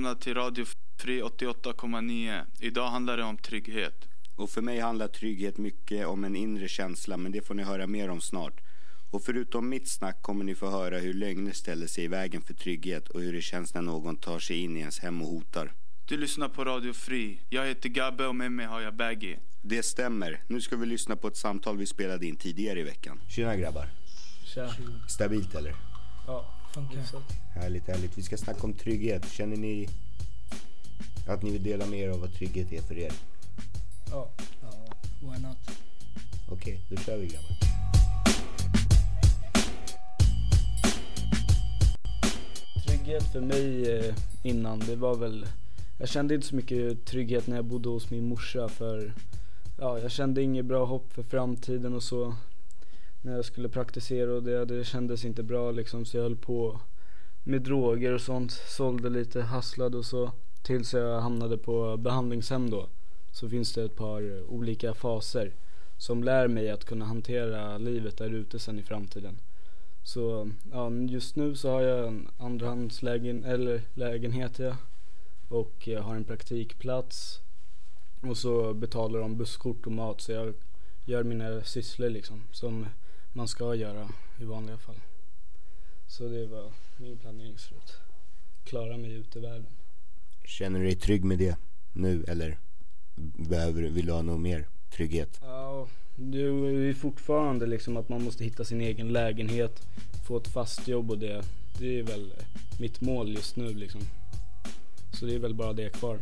välkomna till Radio Fri 88,9. Idag handlar det om trygghet. Och för mig handlar trygghet mycket om en inre känsla, men det får ni höra mer om snart. Och förutom mitt snack kommer ni få höra hur lögner ställer sig i vägen för trygghet och hur det känns när någon tar sig in i ens hem och hotar. Du lyssnar på Radio Fri. Jag heter Gabbe och med mig har jag Baggy. Det stämmer. Nu ska vi lyssna på ett samtal vi spelade in tidigare i veckan. Tjena grabbar. Tja. Stabilt eller? Ja, Så. Härligt, härligt. Vi ska snacka om trygghet. Känner ni att ni vill dela med er av vad trygghet är för er? Ja. Ja, why not? Okej, då kör vi grabbar. Trygghet för mig eh, innan, det var väl... Jag kände inte så mycket trygghet när jag bodde hos min morsa för... Ja, jag kände inget bra hopp för framtiden och så. När jag skulle praktisera och det, det kändes inte bra liksom så jag höll på med droger och sånt. Sålde lite, hasslade och så. Tills jag hamnade på behandlingshem då. Så finns det ett par olika faser som lär mig att kunna hantera livet där ute sen i framtiden. Så ja, just nu så har jag en andrahandslägen eller lägenhet ja. och jag har en praktikplats och så betalar de busskort och mat så jag gör mina sysslor liksom som man ska göra i vanliga fall. Så det var min planering för att klara mig ute i världen. Känner du dig trygg med det nu eller behöver, vill du ha något mer trygghet? Ja, det är fortfarande liksom att man måste hitta sin egen lägenhet, få ett fast jobb och det, det är väl mitt mål just nu liksom. Så det är väl bara det kvar.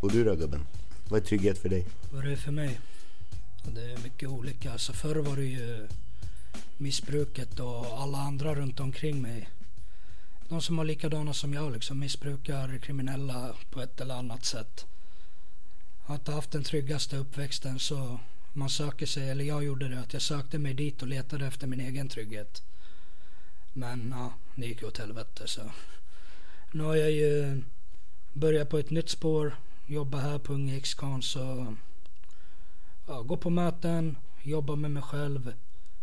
Och du då gubben? Vad är trygghet för dig? Vad det är för mig? Det är mycket olika. Alltså förr var det ju missbruket och alla andra runt omkring mig. De som var likadana som jag liksom missbrukar, kriminella på ett eller annat sätt. Har inte haft den tryggaste uppväxten så man söker sig, eller jag gjorde det, att jag sökte mig dit och letade efter min egen trygghet. Men ja, det gick ju åt helvete så. Nu har jag ju börjat på ett nytt spår, jobba här på Unga X-Con så ja, gå på möten, jobba med mig själv,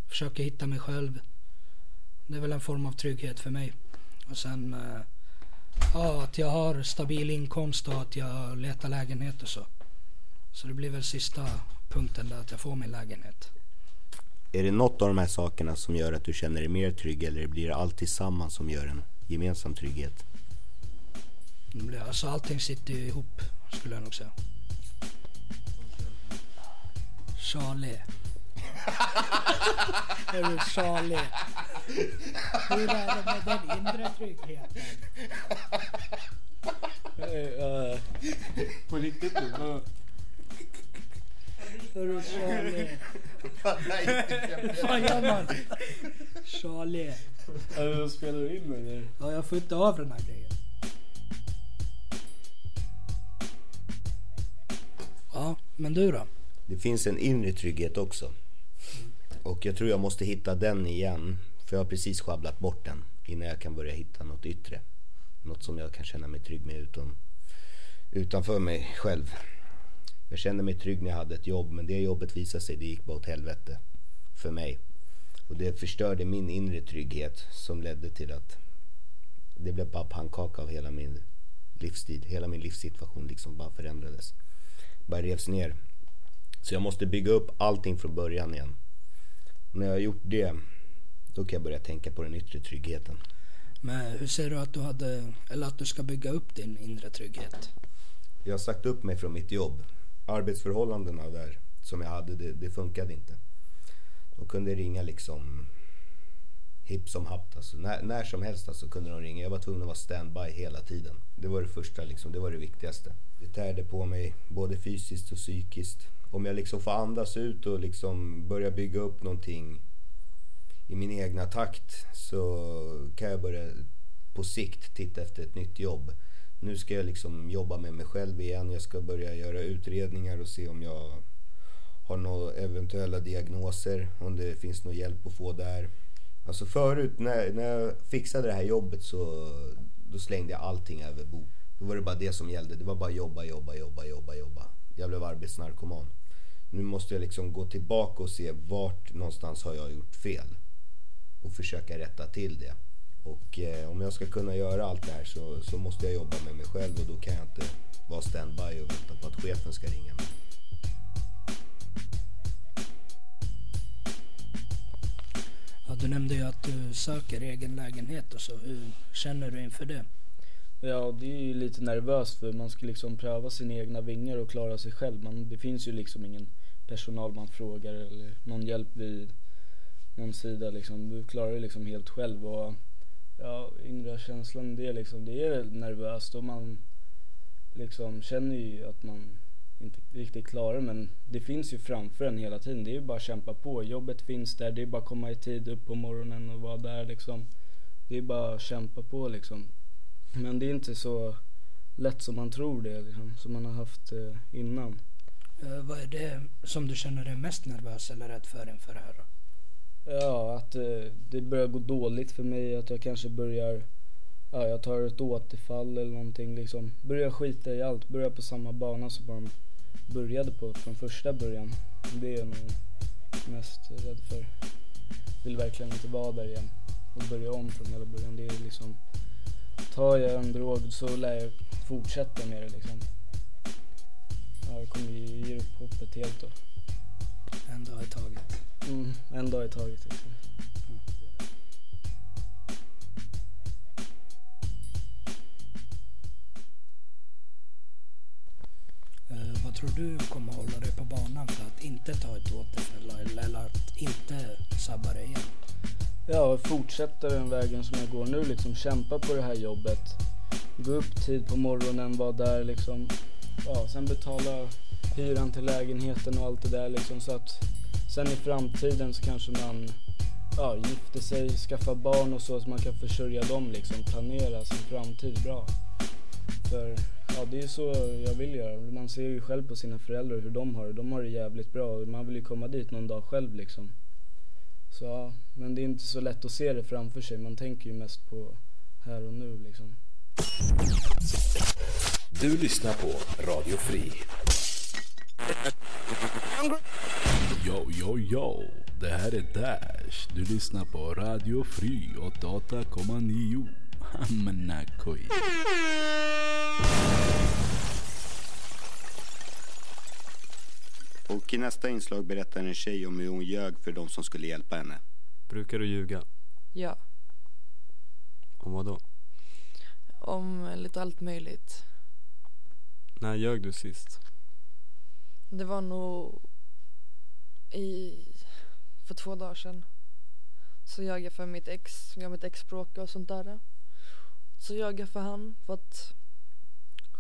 försöka hitta mig själv. Det är väl en form av trygghet för mig. Och sen eh, ja, att jag har stabil inkomst och att jag letar lägenhet och så. Så det blir väl sista punkten där att jag får min lägenhet. Är det något av de här sakerna som gör att du känner dig mer trygg eller blir det allt tillsammans som gör en gemensam trygghet? Blir, alltså allting sitter ju ihop skulle jag nog säga. Charlie. Hörru Charlie. Hur är det med den inre tryggheten? På riktigt nu? Hörru Charlie. Vad gör man? Charlie. Alltså, spelar du in eller? Ja, jag får inte av den här grejen. Men du då? Det finns en inre trygghet också. Och jag tror jag måste hitta den igen. För jag har precis sjabblat bort den innan jag kan börja hitta något yttre. Något som jag kan känna mig trygg med utom, utanför mig själv. Jag kände mig trygg när jag hade ett jobb men det jobbet visade sig, det gick bara åt helvete. För mig. Och det förstörde min inre trygghet som ledde till att det blev bara pannkaka av hela min livsstil. Hela min livssituation liksom bara förändrades. Bara revs ner. Så jag måste bygga upp allting från början igen. När jag har gjort det, då kan jag börja tänka på den yttre tryggheten. Men hur ser du att du hade, eller att du ska bygga upp din inre trygghet? Jag har sagt upp mig från mitt jobb. Arbetsförhållandena där som jag hade, det, det funkade inte. De kunde ringa liksom hipp som happ. Alltså. När, när som helst alltså, kunde de ringa. Jag var tvungen att vara standby hela tiden. Det var det första, liksom. det var det viktigaste. Det tärde på mig både fysiskt och psykiskt. Om jag liksom får andas ut och liksom börja bygga upp någonting i min egna takt så kan jag börja på sikt titta efter ett nytt jobb. Nu ska jag liksom jobba med mig själv igen. Jag ska börja göra utredningar och se om jag har några eventuella diagnoser, om det finns någon hjälp att få där. Alltså förut när, när jag fixade det här jobbet så då slängde jag allting över bord. Då var det bara det som gällde. Det var bara jobba, jobba, jobba, jobba, jobba. Jag blev arbetsnarkoman. Nu måste jag liksom gå tillbaka och se vart någonstans har jag gjort fel. Och försöka rätta till det. Och eh, om jag ska kunna göra allt det här så, så måste jag jobba med mig själv och då kan jag inte vara standby och vänta på att chefen ska ringa mig. Du nämnde ju att du söker egen lägenhet och så. Hur känner du inför det? Ja, det är ju lite nervöst för man ska liksom pröva sina egna vingar och klara sig själv. Man, det finns ju liksom ingen personal man frågar eller någon hjälp vid någon sida liksom. Du klarar det liksom helt själv och ja, inre känslan det är liksom, det är nervöst och man liksom känner ju att man inte riktigt klarar men det finns ju framför en hela tiden. Det är ju bara att kämpa på. Jobbet finns där, det är bara att komma i tid upp på morgonen och vara där liksom. Det är bara att kämpa på liksom. Men det är inte så lätt som man tror det liksom, som man har haft eh, innan. Eh, vad är det som du känner dig mest nervös eller rädd för inför det här då? Ja, att eh, det börjar gå dåligt för mig, att jag kanske börjar, ja jag tar ett återfall eller någonting liksom. Börjar skita i allt, börjar på samma bana som man började på från första början. Det är jag nog mest rädd för. Vill verkligen inte vara där igen och börja om från hela början. Det är liksom, tar jag en drog så lär jag fortsätta med det liksom. Ja, jag kommer ju ge upp hoppet helt då. En dag i taget. Mm, en dag i taget liksom. Tror du kommer hålla dig på banan för att inte ta ett återfälla eller, att inte sabba dig igen? Ja, fortsätta den vägen som jag går nu liksom. Kämpa på det här jobbet. Gå upp tid på morgonen, vara där liksom. Ja, sen betala hyran till lägenheten och allt det där liksom så att sen i framtiden så kanske man ja, gifter sig, skaffar barn och så så man kan försörja dem liksom. Planera sin framtid bra. För ja, det är så jag vill göra. Man ser ju själv på sina föräldrar hur de har det. De har det jävligt bra och man vill ju komma dit någon dag själv liksom. Så ja, men det är inte så lätt att se det framför sig. Man tänker ju mest på här och nu liksom. Du lyssnar på Radio Fri. Yo, yo, yo. Det här är Dash. Du lyssnar på Radio Fri 88,9. Hamnakoj. Och i nästa inslag berättar en tjej om hur hon ljög för de som skulle hjälpa henne. Brukar du ljuga? Ja, Om vad då? om lite allt möjligt. När ljög du sist? Det var nog i, för två dagar sedan. Så ljög jag för mitt ex, jag har mitt ex bråkade och sånt där. Så ljög jag för han för att,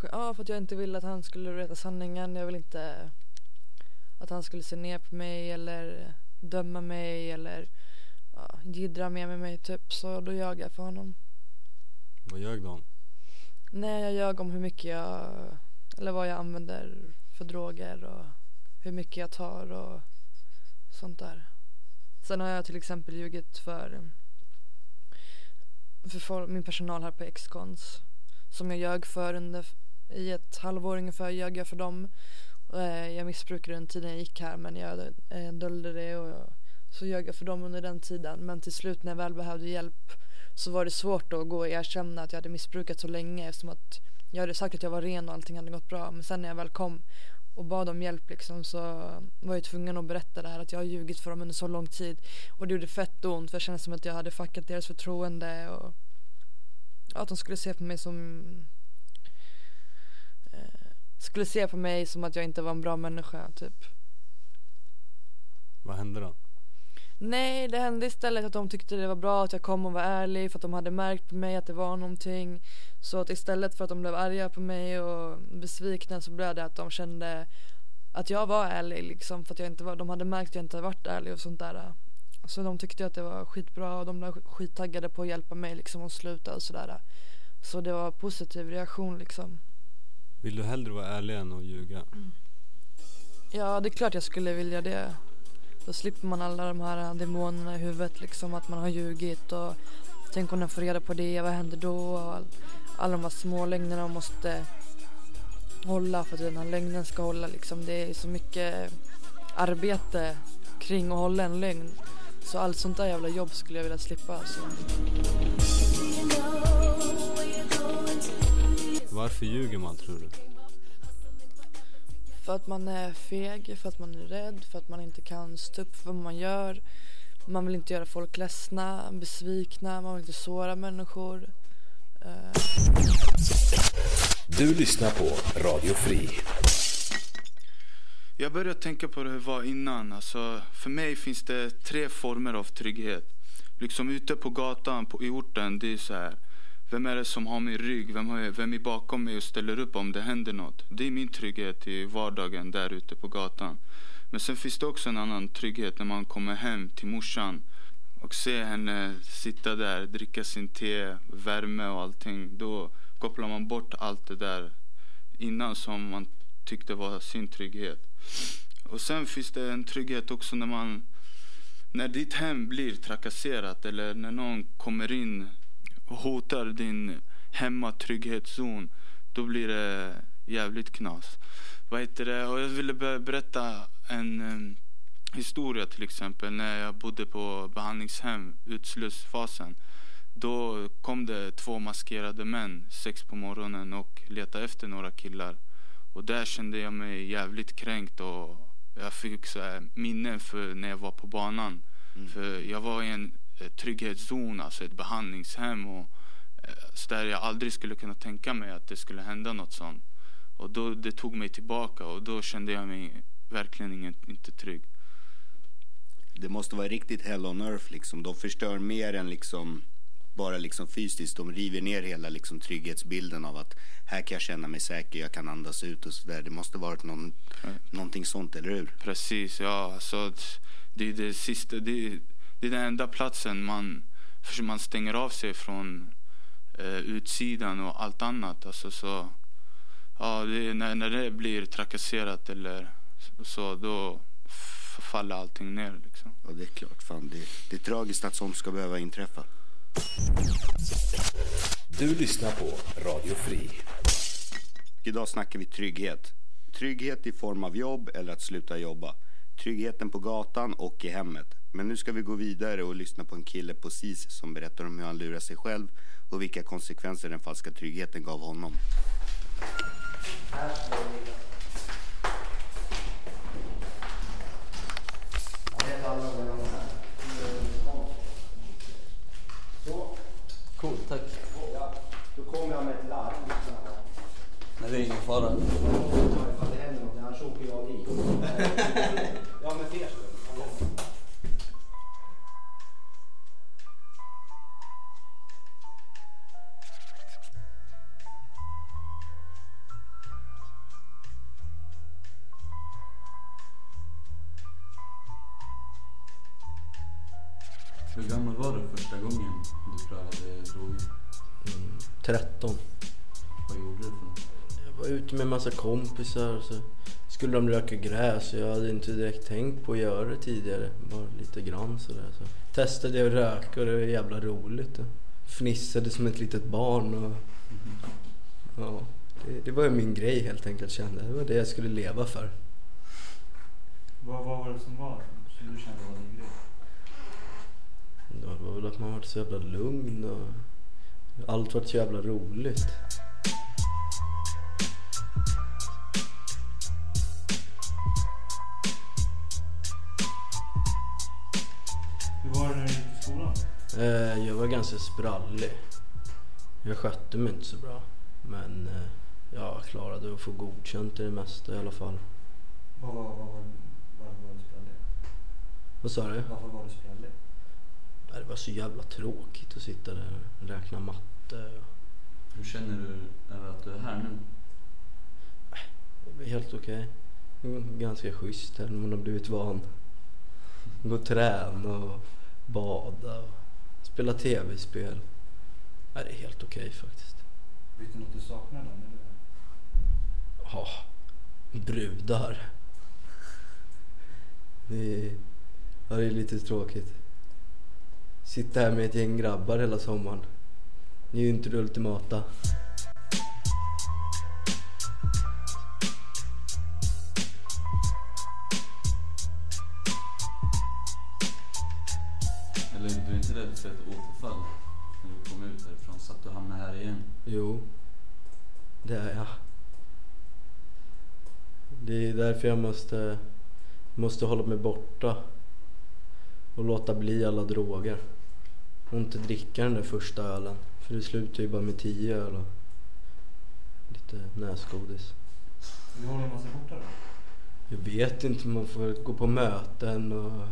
ja för att jag inte ville att han skulle veta sanningen. Jag ville inte att han skulle se ner på mig eller döma mig eller ja, jiddra med med mig typ. Så då ljög jag för honom. Vad ljög du om? Nej, jag ljög om hur mycket jag, eller vad jag använder för droger och hur mycket jag tar och sånt där. Sen har jag till exempel ljugit för, för min personal här på X-Cons som jag ljög för under, i ett halvår ungefär ljög jag för dem. Eh, jag missbrukade den tiden jag gick här men jag eh, dolde det och jag, så ljög jag för dem under den tiden. Men till slut när jag väl behövde hjälp så var det svårt att gå och erkänna att jag hade missbrukat så länge eftersom att jag hade sagt att jag var ren och allting hade gått bra. Men sen när jag väl kom och bad om hjälp liksom så var jag tvungen att berätta det här att jag har ljugit för dem under så lång tid. Och det gjorde fett ont för det kändes som att jag hade fuckat deras förtroende och att de skulle se på mig som skulle se på mig som att jag inte var en bra människa typ. Vad hände då? Nej, det hände istället att de tyckte det var bra att jag kom och var ärlig för att de hade märkt på mig att det var någonting. Så att istället för att de blev arga på mig och besvikna så blev det att de kände att jag var ärlig liksom för att jag inte var, de hade märkt att jag inte varit ärlig och sånt där. Så de tyckte att det var skitbra och de blev skittaggade på att hjälpa mig liksom och sluta och sådär. Så det var positiv reaktion liksom. Vill du hellre vara ärlig än att ljuga? Ja, det är klart jag skulle vilja det. Då slipper man alla de här demonerna i huvudet liksom att man har ljugit och tänk om jag får reda på det, vad händer då? Och all, alla de här små lögnerna man måste hålla för att den här lögnen ska hålla liksom. Det är så mycket arbete kring att hålla en lögn. Så allt sånt där jävla jobb skulle jag vilja slippa alltså. Varför ljuger man tror du? För att man är feg, för att man är rädd, för att man inte kan stå upp för vad man gör. Man vill inte göra folk ledsna, besvikna, man vill inte såra människor. Eh, Du lyssnar på Radio Fri. Jag började tänka på det hur det var innan. Alltså, för mig finns det tre former av trygghet. Liksom ute på gatan, på, i orten, det är så här. Vem är det som har min rygg? Vem, har, vem är bakom mig och ställer upp om det händer något? Det är min trygghet i vardagen där ute på gatan. Men sen finns det också en annan trygghet när man kommer hem till morsan och ser henne sitta där, dricka sin te, värme och allting. Då kopplar man bort allt det där innan som man tyckte var sin trygghet. Och sen finns det en trygghet också när man när ditt hem blir trakasserat eller när någon kommer in hotar din hemmatrygghetszon då blir det jävligt knas. Vad heter det? Och jag ville berätta en em, historia till exempel när jag bodde på behandlingshem, utslussfasen. Då kom det två maskerade män sex på morgonen och letade efter några killar. Och där kände jag mig jävligt kränkt och jag fick så minnen för när jag var på banan. För jag var i en trygghetszon, alltså ett behandlingshem och eh, så där jag aldrig skulle kunna tänka mig att det skulle hända något sånt. Och då, det tog mig tillbaka och då kände jag mig verkligen ingen, inte trygg. Det måste vara riktigt hell on earth liksom. De förstör mer än liksom bara liksom fysiskt. De river ner hela liksom trygghetsbilden av att här kan jag känna mig säker, jag kan andas ut och sådär. Det måste varit någon, någonting sånt, eller hur? Precis, ja. Alltså, det är det sista, det är, det är den enda platsen man, för man stänger av sig från eh, utsidan och allt annat. Alltså, så, ja, det är, när, när det blir trakasserat eller så, då faller allting ner. Liksom. Ja, det är klart. Fan, det, det är tragiskt att sånt ska behöva inträffa. Du lyssnar på Radio Fri. Idag snackar vi trygghet. Trygghet i form av jobb eller att sluta jobba. Tryggheten på gatan och i hemmet. Men nu ska vi gå vidare och lyssna på en kille på SIS som berättar om hur han lurar sig själv och vilka konsekvenser den falska tryggheten gav honom. Cool, tack. Då kommer jag med ett larm. Nej, det är ingen fara. Ifall det händer något, annars åker jag dit. ja, men för er skull. 13. Vad gjorde du för något? Jag var ute med en massa kompisar och så skulle de röka gräs och jag hade inte direkt tänkt på att göra det tidigare. Bara lite grann sådär. Så testade jag att röka och det var jävla roligt. Jag fnissade som ett litet barn och ja, det, det var ju min grej helt enkelt kände. Det var det jag skulle leva för. Vad, vad var det som var som du kände var din grej? Det var väl att man var så jävla lugn och allt var så jävla roligt. Hur var det när du gick i skolan? Eh, Jag var ganska sprallig. Jag skötte mig inte så bra. Men eh, jag klarade att få godkänt i det mesta i alla fall. Vad var, vad var, varför var du sprallig? Vad sa du? Varför var du sprallig? Det var så jävla tråkigt att sitta där och räkna matte. Hur känner du över att du är här nu? Helt okej. Mm, Ganska schysst här när man har blivit van. Gå och träna och bada och spela tv-spel. Det är helt okej faktiskt. Vet du något du saknar då? Ja, brudar. Det är, ja, det är lite tråkigt. Sitta här med ett gäng grabbar hela sommaren. Det är ju inte det ultimata. Eller du är inte rädd för ett återfall när du kom ut härifrån så att du hamnar här igen? Jo. Det är jag. Det är därför jag måste, måste hålla mig borta och låta bli alla droger. Och inte dricka den där första ölen. För det slutar ju bara med tio öl och lite näsgodis. Hur håller man sig borta då? Jag vet inte, man får gå på möten och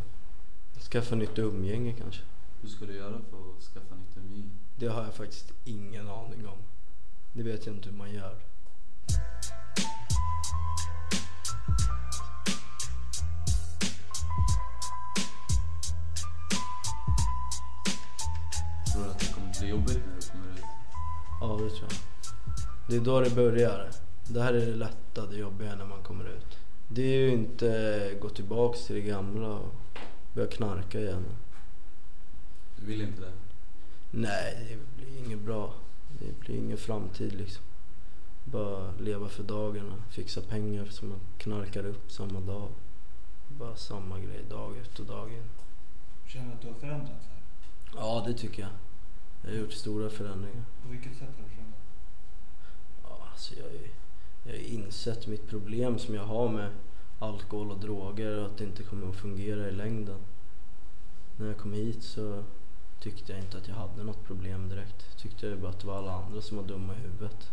skaffa nytt umgänge kanske. Hur ska du göra för att skaffa nytt umgänge? Det har jag faktiskt ingen aning om. Det vet jag inte hur man gör. Kommer bli jobbigt när du kommer ut? Ja, det tror jag. Det är då det börjar. Det här är det lätta, det jobbiga när man kommer ut. Det är ju inte gå tillbaks till det gamla och börja knarka igen. Du vill inte det? Nej, det blir inget bra. Det blir ingen framtid liksom. Bara leva för och fixa pengar som man knarkar upp samma dag. Bara samma grej dag ut och dag in. Känner du att du har förändrats här? Ja, det tycker jag. Jag har gjort stora förändringar. På vilket sätt har du förändrats? Ja, alltså jag, jag har insett mitt problem som jag har med alkohol och droger och att det inte kommer att fungera i längden. När jag kom hit så tyckte jag inte att jag hade något problem direkt. Tyckte jag bara att det var alla andra som var dumma i huvudet.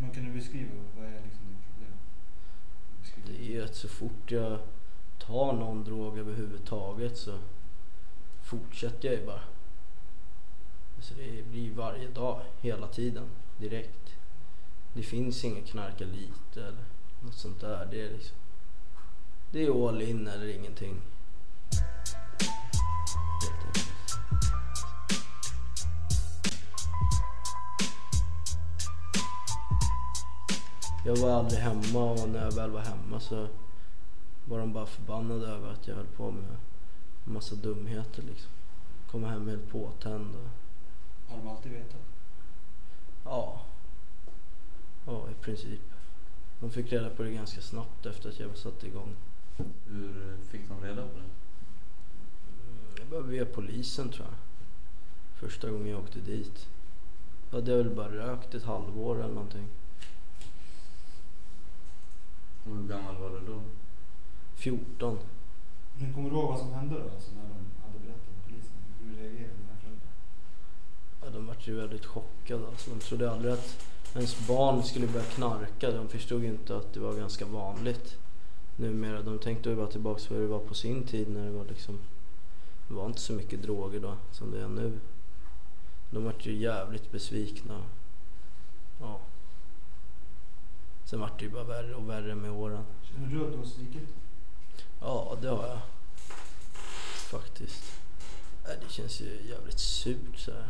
Men kan du beskriva vad är liksom ditt problem? Beskriv. Det är ju att så fort jag tar någon drog överhuvudtaget så fortsätter jag ju bara. Så det blir ju varje dag, hela tiden, direkt. Det finns inget knarka lite eller något sånt där. Det är liksom... Det är all in eller ingenting. Jag var aldrig hemma och när jag väl var hemma så var de bara förbannade över att jag höll på med massa dumheter liksom. Kom hem helt påtänd och Har de alltid vetat? ja. Ja, i princip. De fick reda på det ganska snabbt efter att jag var satt igång. Hur fick de reda på det? Jag var via polisen tror jag. Första gången jag åkte dit. Då hade jag väl bara rökt ett halvår eller någonting. Och hur gammal var du då? 14. Men kommer du ihåg vad som hände då? Alltså när de hade berättat för polisen? Hur reagerade dina föräldrar? Ja, de var ju väldigt chockade. Alltså, de trodde aldrig att ens barn skulle börja knarka. De förstod inte att det var ganska vanligt numera. De tänkte ju bara tillbaka på hur det var på sin tid när det var liksom... Det var inte så mycket droger då som det är nu. De var ju jävligt besvikna. Ja. Sen vart det ju bara värre och värre med åren. Känner du att du har svikit? Ja, det har jag. Faktiskt. Äh, det känns ju jävligt surt så här.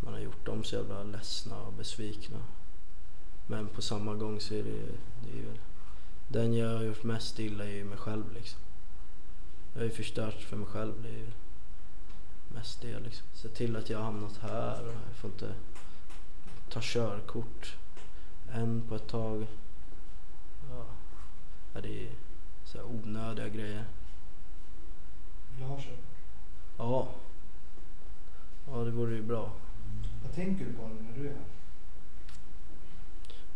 Man har gjort dem så jävla ledsna och besvikna. Men på samma gång så är det, det är ju... Den jag har gjort mest illa är ju mig själv liksom. Jag har ju förstört för mig själv. Det är ju mest det liksom. Se till att jag har hamnat här och jag får inte ta körkort än på ett tag. Ja, ja det är så här onödiga grejer. Vill du ha körkort? Ja. Ja, det vore ju bra. Vad tänker du på när du är här?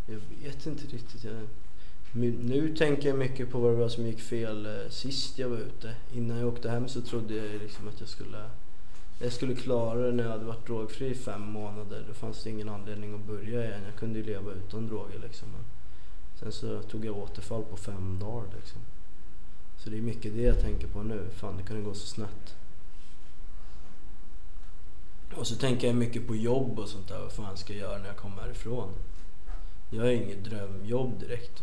Jag vet inte riktigt. Jag... Nu tänker jag mycket på vad det var som gick fel eh, sist jag var ute. Innan jag åkte hem så trodde jag liksom att jag skulle, jag skulle klara det när jag hade varit drogfri i fem månader. Då fanns det ingen anledning att börja igen. Jag kunde ju leva utan droger liksom. Men sen så tog jag återfall på fem dagar liksom. Så det är mycket det jag tänker på nu. Fan, det kunde gå så snett. Och så tänker jag mycket på jobb och sånt där. Vad fan jag ska göra när jag kommer härifrån. Jag har inget drömjobb direkt.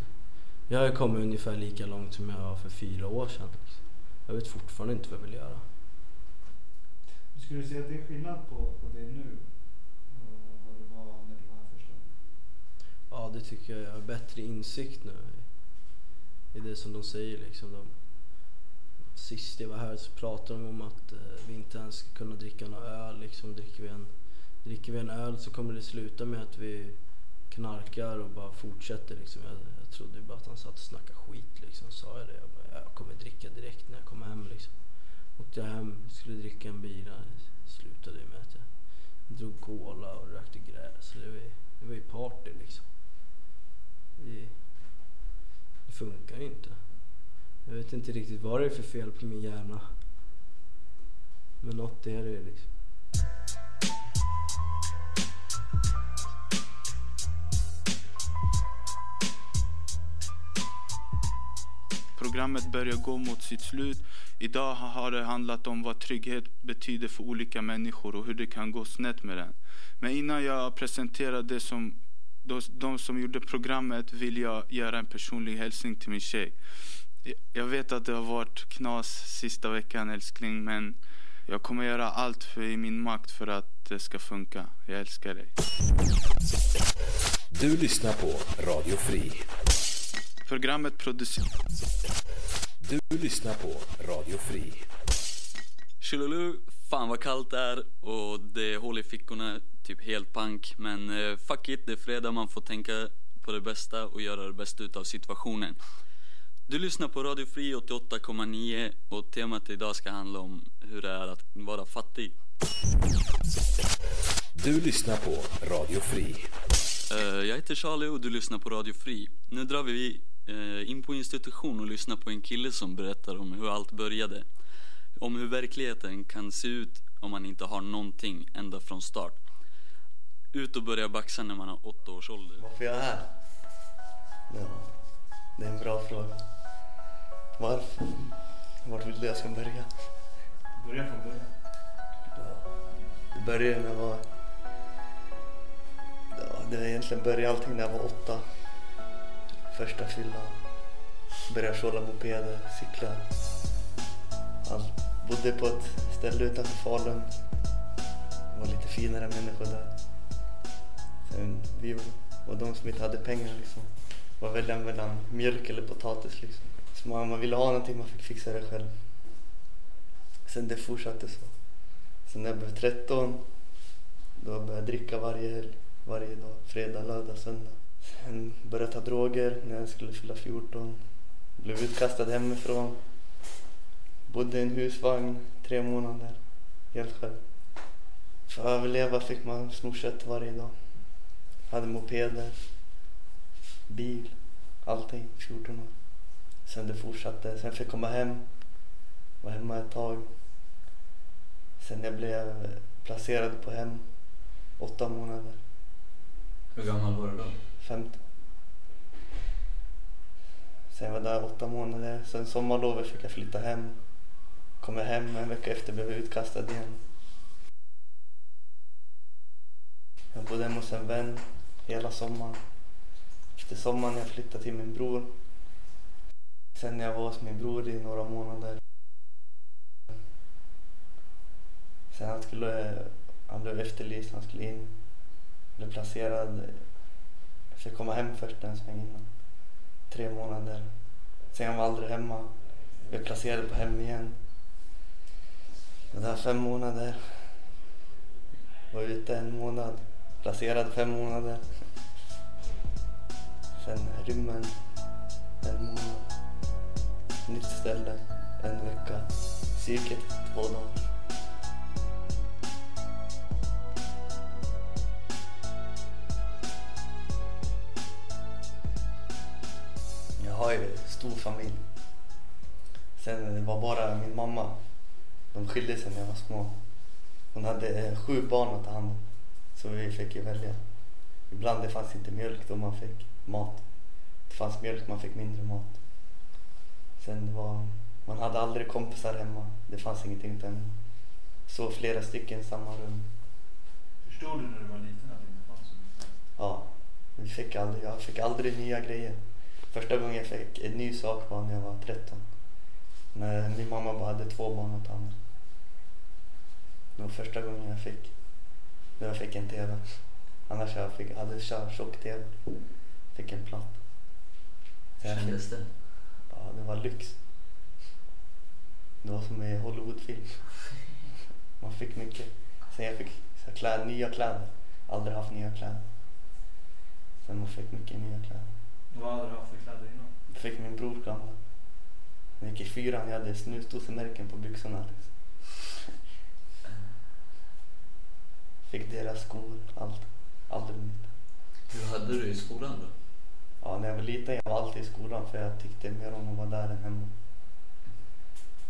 Jag har kommit ungefär lika långt som jag var för fyra år sedan. Jag vet fortfarande inte vad jag vill göra. Skulle du säga att det är skillnad på, på det nu och vad det var när du var här första? Ja, det tycker jag. Jag har bättre insikt nu i det som de säger liksom. De, sist jag var här så pratade de om att eh, vi inte ens ska kunna dricka någon öl. Liksom. Dricker, vi en, dricker vi en öl så kommer det sluta med att vi knarkar och bara fortsätter. Liksom. Jag, jag trodde ju bara att han satt och snackade skit. Liksom. Sa jag det? Jag, bara, jag kommer dricka direkt när jag kommer hem. Liksom. Åkte jag hem skulle dricka en bira. Slutade ju med att jag drog cola och rökte gräs. Det var, ju- det var ju party liksom. Det, det funkar ju inte. Jag vet inte riktigt vad det är för fel på min hjärna. Men något är det liksom. Programmet börjar gå mot sitt slut. Idag har det handlat om vad trygghet betyder för olika människor och hur det kan gå snett med den. Men innan jag presenterar det som, de, de som gjorde programmet vill jag göra en personlig hälsning till min tjej. Jag vet att det har varit knas sista veckan älskling men jag kommer göra allt för i min makt för att det ska funka. Jag älskar dig. Du lyssnar på Radio Fri. Programmet produceras Du lyssnar på Radio Fri. Tjolilu, fan vad kallt det är och det är hål i fickorna, typ helt pank. Men eh, fuck it, det är fredag, man får tänka på det bästa och göra det bästa utav situationen. Du lyssnar på Radio Fri 88,9 och temat idag ska handla om hur det är att vara fattig. Du lyssnar på Radio Fri. Eh, jag heter Charlie och du lyssnar på Radio Fri. Nu drar vi eh, in på institution och lyssnar på en kille som berättar om hur allt började. Om hur verkligheten kan se ut om man inte har någonting ända från start. Ut och börja baxa när man har åtta års ålder. Varför är jag här? Ja, det är en bra fråga. Varför? Vart vill du jag ska börja? Börja från början. Ja, det började när jag var... Ja, det egentligen började allting när jag var åtta. Första fyllan. Började stjäla mopeder, cykla. Allt. Bodde på ett ställe utanför Falun. Det var lite finare människor där. Sen vi var de som inte hade pengar liksom. Var välja mellan mjölk eller potatis liksom. Så man, man ville ha någonting, man fick fixa det själv. Sen det fortsatte så. Sen när jag blev 13, då började jag dricka varje helg. Varje dag. Fredag, lördag, söndag. Sen började jag ta droger när jag skulle fylla 14. Blev utkastad hemifrån. Bodde i en husvagn tre månader. Helt själv. För att överleva fick man sno kött varje dag. Hade mopeder. Bil. Allting. 14 år. Sen det fortsatte. Sen fick jag komma hem. Var hemma ett tag. Sen jag blev placerad på hem. Åtta månader. Hur gammal var du då? 15. Sen var jag där åtta månader. Sen sommarlovet fick jag flytta hem. Kom jag hem en vecka efter blev jag utkastad igen. Jag bodde hemma hos en vän hela sommaren. Efter sommaren jag flyttade till min bror. Sen när jag var hos min bror i några månader. Sen han skulle, han blev efterlyst, han skulle in. Blev placerad. Jag fick komma hem först en sväng innan. Tre månader. Sen han var aldrig hemma. Blev placerad på hem igen. Jag var där fem månader. Var ute en månad. Placerad fem månader. Sen rymmen en månad. Nytt ställe en vecka. Cirka två dagar. Jag har ju stor familj. Sen det var bara min mamma. De skilde sig när jag var små. Hon hade eh, sju barn att ta hand om. Så vi fick ju välja. Ibland det fanns inte mjölk då man fick mat. Det fanns mjölk, man fick mindre mat. Sen det var, man hade aldrig kompisar hemma. Det fanns ingenting utan så flera stycken i samma rum. Förstod du när du var liten att det inte fanns? Ja, vi fick aldrig, jag fick aldrig nya grejer. Första gången jag fick en ny sak var när jag var 13. När min mamma bara hade två barn att ta hand. Det var första gången jag fick, när jag fick en TV. Annars jag fick, hade jag tjock-TV. Fick en platt. Jag Kändes det? Det var lyx. Det var som i Hollywoodfilm. Man fick mycket. Sen jag fick så här kläder, nya kläder. Aldrig haft nya kläder. Sen man fick mycket nya kläder. Vad hade du haft för kläder innan? Jag fick min bror gamla. När jag gick i fyran, jag hade snusdosemärken på byxorna. Liksom. Fick deras skor, allt. Aldrig mitt. Hur hade du i skolan då? Ja, när jag var liten jag var alltid i skolan för jag tyckte mer om att vara där än hemma.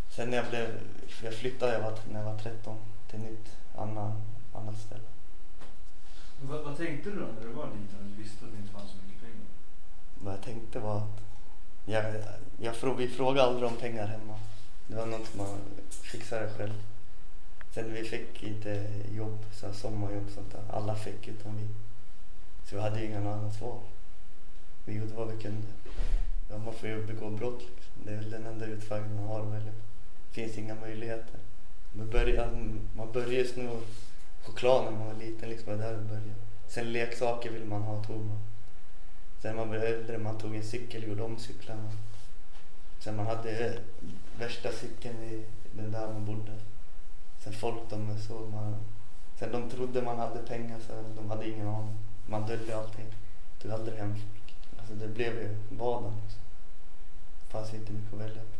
Sen när jag blev, jag flyttade jag var, när jag var 13 till nytt annan, annat ställe. Vad, vad tänkte du då när du var liten du visste att det inte fanns så mycket pengar? Vad jag tänkte var att jag, jag, frå- vi frågade aldrig om pengar hemma. Det var något man fixade själv. Sen vi fick inte jobb, så sommarjobb sånt där. Alla fick utom vi. Så vi hade ju ingen annat val. Vi gjorde vad vi kunde. Ja, man får ju begå brott liksom. Det är väl den enda utvägen man har väl. Det finns inga möjligheter. Man börjar, man börjar ju sno choklad när man var liten, liksom. Det var där det började. Sen leksaker vill man ha, tog man. Sen när man blev äldre, man tog en cykel, gjorde om cyklarna. Sen man hade värsta cykeln i den där man bodde. Sen folk de såg man. Sen de trodde man hade pengar så de hade ingen aning. Man döljde allting. Tog aldrig hem folk. Alltså det blev ju vardagen liksom. Det fanns inte mycket att välja på.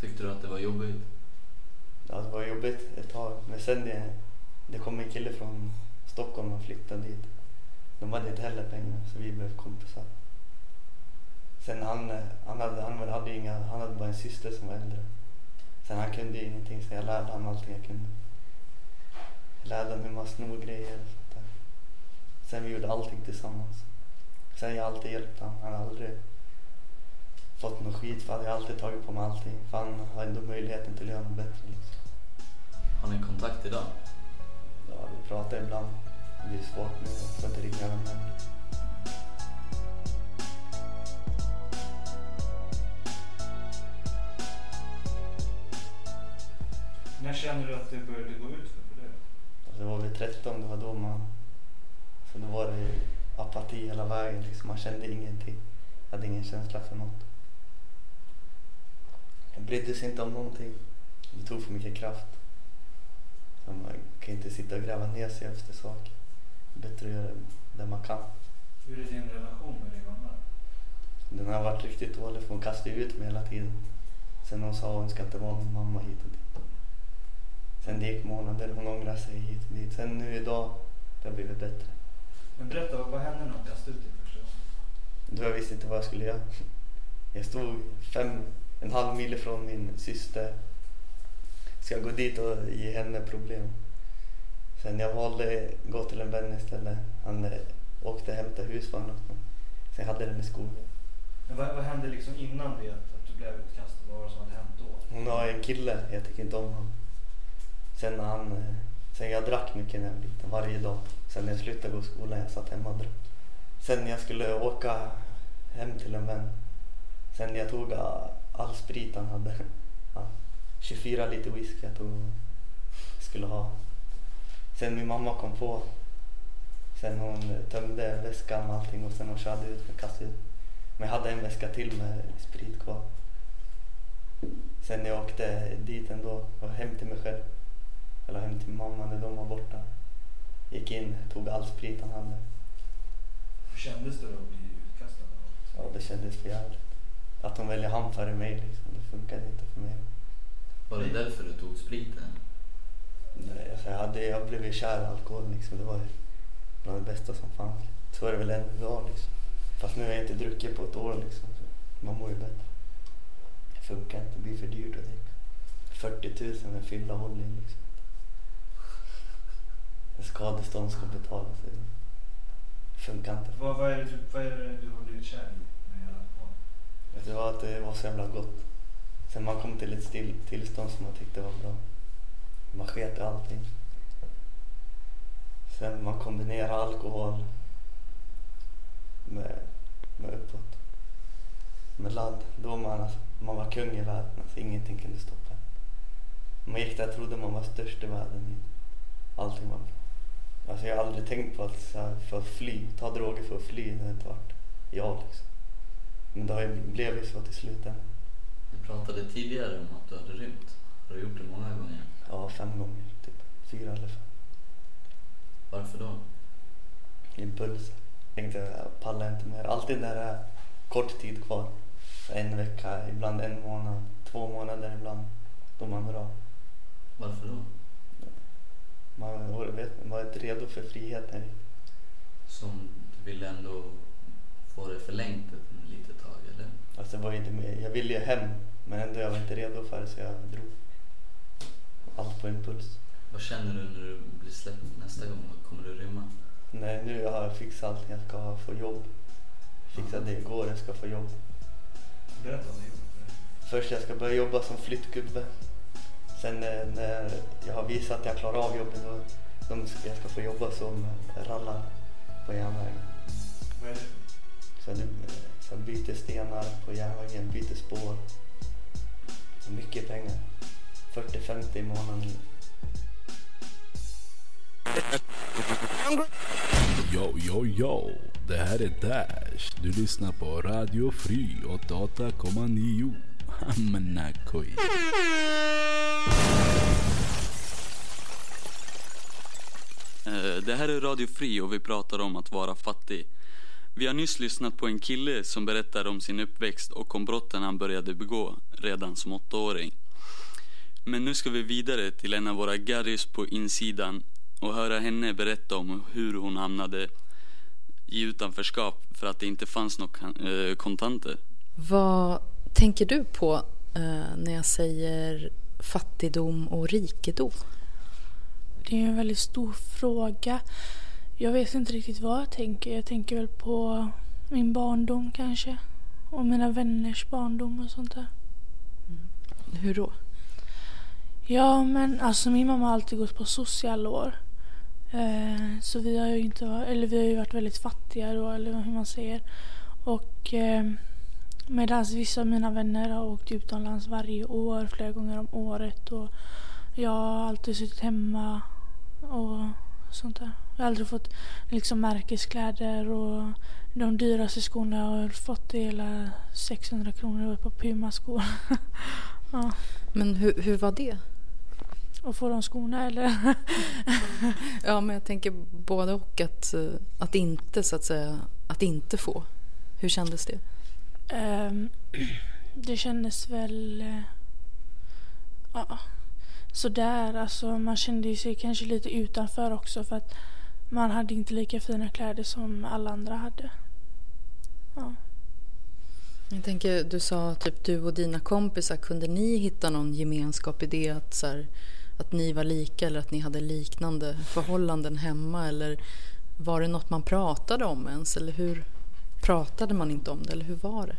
Tyckte du att det var jobbigt? Ja, det var jobbigt ett tag. Men sen det, det kom en kille från Stockholm och flyttade dit. De hade inte heller pengar så vi blev kompisar. Sen han, han, hade, han, hade inga, han hade bara en syster som var äldre. Sen han kunde ingenting så jag lärde honom allting jag kunde. Jag lärde honom hur man snor grejer och sånt där. Sen vi gjorde allting tillsammans. Sen jag alltid hjälpt honom. Han har aldrig fått någon skit för jag har alltid tagit på mig allting. För han har ändå möjligheten till att göra något bättre. Liksom. Har ni kontakt idag? Ja, vi pratar ibland. Det är svårt nu. Jag får inte ringa dem än. När känner du att det började gå ut för, för det? Alltså, det var vid 13, det var då man... Så då var det apati hela vägen. Liksom. Man kände ingenting. hade ingen känsla för något. Jag brydde sig inte om någonting. Det tog för mycket kraft. Så man kan inte sitta och gräva ner sig efter saker. Bättre att göra det man kan. Hur är din relation med din mamma? Den har varit riktigt dålig för hon kastade ut mig hela tiden. Sen hon sa hon ska inte vara min mamma hit och dit. Sen det gick månader, hon ångrade sig hit och dit. Sen nu idag, det har blivit bättre. Men berätta, vad, vad hände när hon kastade ut dig första gången? Jag visste inte vad jag skulle göra. Jag stod fem, en halv mil ifrån min syster. Ska jag gå dit och ge henne problem? Sen jag valde att gå till en vän istället. Han eh, åkte och hämtade husvagn åt mig. Sen hade den i skogen. Men vad, vad hände liksom innan det att, att du blev utkastad? Vad var det som hade hänt då? Hon har en kille, jag tycker inte om honom. Sen när han, eh, sen jag drack mycket när jag var liten, varje dag. Sen när jag slutade gå i skolan, jag satt hemma och drack. Sen när jag skulle åka hem till en vän. Sen när jag tog all sprit han hade. Ja, 24 liter whisky jag tog skulle ha. Sen min mamma kom på. Sen hon tömde väskan och allting och sen hon körde ut med kassan. Men jag hade en väska till med sprit kvar. Sen när jag åkte dit ändå och hem till mig själv. Eller hem till mamma när de var borta. Gick in, tog all sprit han hade. Hur kändes det då att bli utkastad? Ja, det kändes för jävligt. Att hon väljer han före mig liksom. Det funkade inte för mig. Var det därför du tog spriten? Nej, alltså jag, hade, jag blev ju kär i alkohol liksom. Det var bland det bästa som fanns. Så är det väl än idag liksom. Fast nu har jag inte druckit på ett år liksom. Man mår ju bättre. Det funkar inte, det blir för dyrt att dricka. 40 000 med fylla håller liksom. Skadestånd ska betalas. Det funkar inte. Vad, vad, är det du, vad är det du har blivit kär i gäller alkohol? Var att det var så jävla gott. Sen man kom till ett still, tillstånd som man tyckte var bra. Man sket i allting. Sen man kombinerar alkohol med, med uppåt. Med ladd. Då man, alltså, man var kung i världen. Alltså, ingenting kunde stoppa. Man gick där och trodde man var störst i världen. Allting var bra. Alltså, jag har aldrig tänkt på att, så här, för att fly, ta droger för att fly. Det har inte varit jag liksom. Men det har ju blivit så till slut. än. Du pratade tidigare om att du hade rymt. Har du gjort det många gånger? Ja, fem gånger. Typ fyra eller fem. Varför då? Impuls. Tänkte jag pallar inte mer. Alltid när det är kort tid kvar. En vecka, ibland en månad, två månader ibland. Då man drar. Varför då? Man var, vet, man var inte redo för friheten. Som du ville ändå få det förlängt ett litet tag, eller? Alltså jag, var inte med. jag ville ju hem men ändå jag var inte redo för det så jag drog. Allt på impuls. Vad känner du när du blir släppt nästa gång? Kommer du rymma? Nej, nu har jag fixat allting. Jag ska få jobb. Fixade det igår. Jag ska få jobb. Berätta om det. Först jag ska börja jobba som flyttgubbe. Sen eh, när jag har visat att jag klarar av jobbet och de, jag ska få jobba som eh, rallare på järnvägen. Vad är det? Så, eh, så jag byter stenar på järnvägen, byter spår. Så mycket pengar. 40-50 i månaden. Yo, yo, yo! Det här är Dash. Du lyssnar på Radio Fri och Data 9. መናኮይ eh, Det här är Radio Fri och vi pratar om att vara fattig. Vi har nyss lyssnat på en kille som berättar om sin uppväxt och om brotten han började begå redan som åttaåring. Men nu ska vi vidare till en av våra garris på insidan och höra henne berätta om hur hon hamnade i utanförskap för att det inte fanns några eh, kontanter. Vad tänker du på eh, när jag säger fattigdom och rikedom? Det är en väldigt stor fråga. Jag vet inte riktigt vad jag tänker. Jag tänker väl på min barndom kanske. Och mina vänners barndom och sånt där. Hur då? Ja, men alltså min mamma har alltid gått på socialår. Eh, så vi har ju inte eller vi har ju varit väldigt fattiga då, eller hur man säger. Och eh, medan vissa av mina vänner har åkt utomlands varje år, flera gånger om året. Och jag har alltid suttit hemma och sånt där. Jag har aldrig fått liksom märkeskläder och de dyraste skorna jag har fått är hela 600 kronor på Puma-skor. ja. Men hur, hur var det? Och få de skorna eller? ja, men jag tänker både och att, eh, att inte så att säga, att inte få. Hur kändes det? Um, det kändes väl... Uh, ja, sådär. Alltså, man kände sig kanske lite utanför också för att man hade inte lika fina kläder som alla andra hade. Ja. Jag tänker, du sa typ du och dina kompisar, kunde ni hitta någon gemenskap i det att, så här, att ni var lika eller att ni hade liknande förhållanden hemma eller var det något man pratade om ens eller hur pratade man inte om det eller hur var det?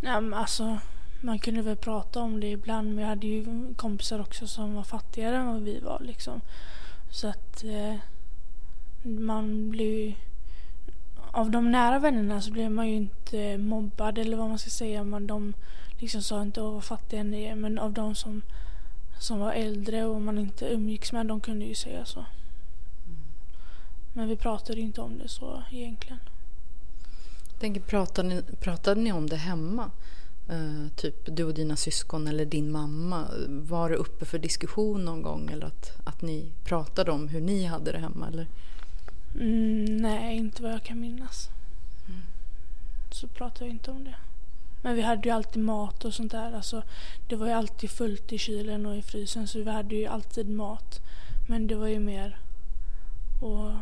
Nej, men alltså, man kunde väl prata om det ibland men jag hade ju kompisar också som var fattigare än vad vi var liksom. Så att eh, man blev ju av de nära vännerna så blev man ju inte mobbad eller vad man ska säga. Man, de liksom sa inte åh vad fattiga ni är. Men av de som, som var äldre och man inte umgicks med de kunde ju säga så. Men vi pratade inte om det så egentligen. Tänker, pratade ni, pratade ni om det hemma? Uh, typ du och dina syskon eller din mamma. Var det uppe för diskussion någon gång eller att, att ni pratade om hur ni hade det hemma? Eller? Mm, nej, inte vad jag kan minnas. Mm. Så pratade vi inte om det. Men vi hade ju alltid mat och sånt där. Alltså, det var ju alltid fullt i kylen och i frysen så vi hade ju alltid mat. Men det var ju mer. Och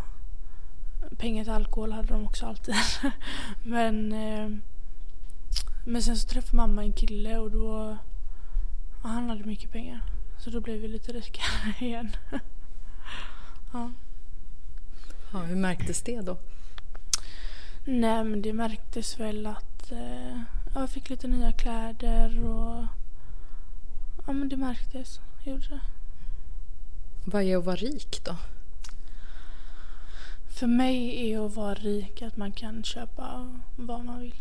pengar till alkohol hade de också alltid. men, eh, men sen så träffade mamma en kille och då ja, han hade mycket pengar. Så då blev vi lite rikare igen. ja. Ja, hur märktes det då? Nej men det märktes väl att eh, jag fick lite nya kläder och ja men det märktes. Gjorde det. Vad är att vara rik då? För mig är att vara rik att man kan köpa vad man vill.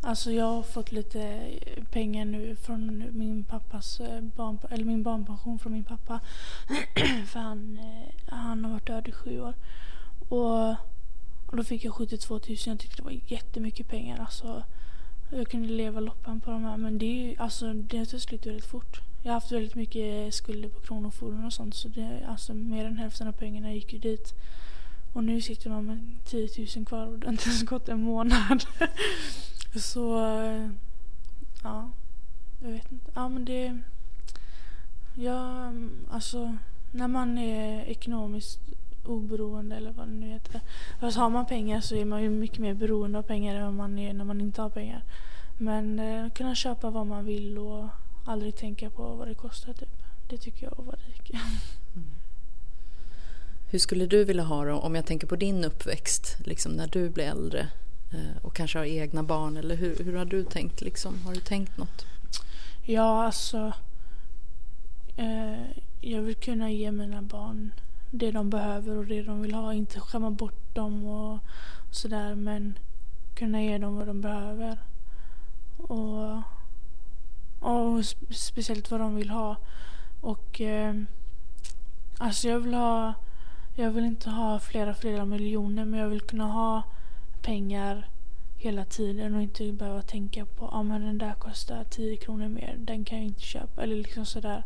Alltså jag har fått lite pengar nu från min pappas eh, barn, eller min barnpension från min pappa. För han, eh, han har varit död i sju år. Och, och då fick jag 72 000. Jag tyckte det var jättemycket pengar. Alltså, jag kunde leva loppan på de här. Men det är ju, alltså det tar slut väldigt fort. Jag har haft väldigt mycket skulder på Kronofogden och sånt. Så det, alltså mer än hälften av pengarna gick ju dit. Och nu sitter man med 10 000 kvar och det har inte ens gått en månad. Så, eh, ja. Jag vet inte. Ja men det... Ja, alltså när man är ekonomiskt oberoende eller vad det nu heter. Fast har man pengar så är man ju mycket mer beroende av pengar än vad man är när man inte har pengar. Men eh, kunna köpa vad man vill och aldrig tänka på vad det kostar typ. Det tycker jag var att vara rik. Hur skulle du vilja ha det om jag tänker på din uppväxt, liksom när du blir äldre eh, och kanske har egna barn? Eller hur, hur har du tänkt? Liksom? Har du tänkt något? Ja, alltså. Eh, jag vill kunna ge mina barn det de behöver och det de vill ha. Inte skämma bort dem och, och sådär men kunna ge dem vad de behöver. Och, och speciellt vad de vill ha. Och eh, alltså jag vill ha, jag vill inte ha flera, flera miljoner men jag vill kunna ha pengar hela tiden och inte behöva tänka på att ah, men den där kostar 10 kronor mer, den kan jag inte köpa eller liksom sådär.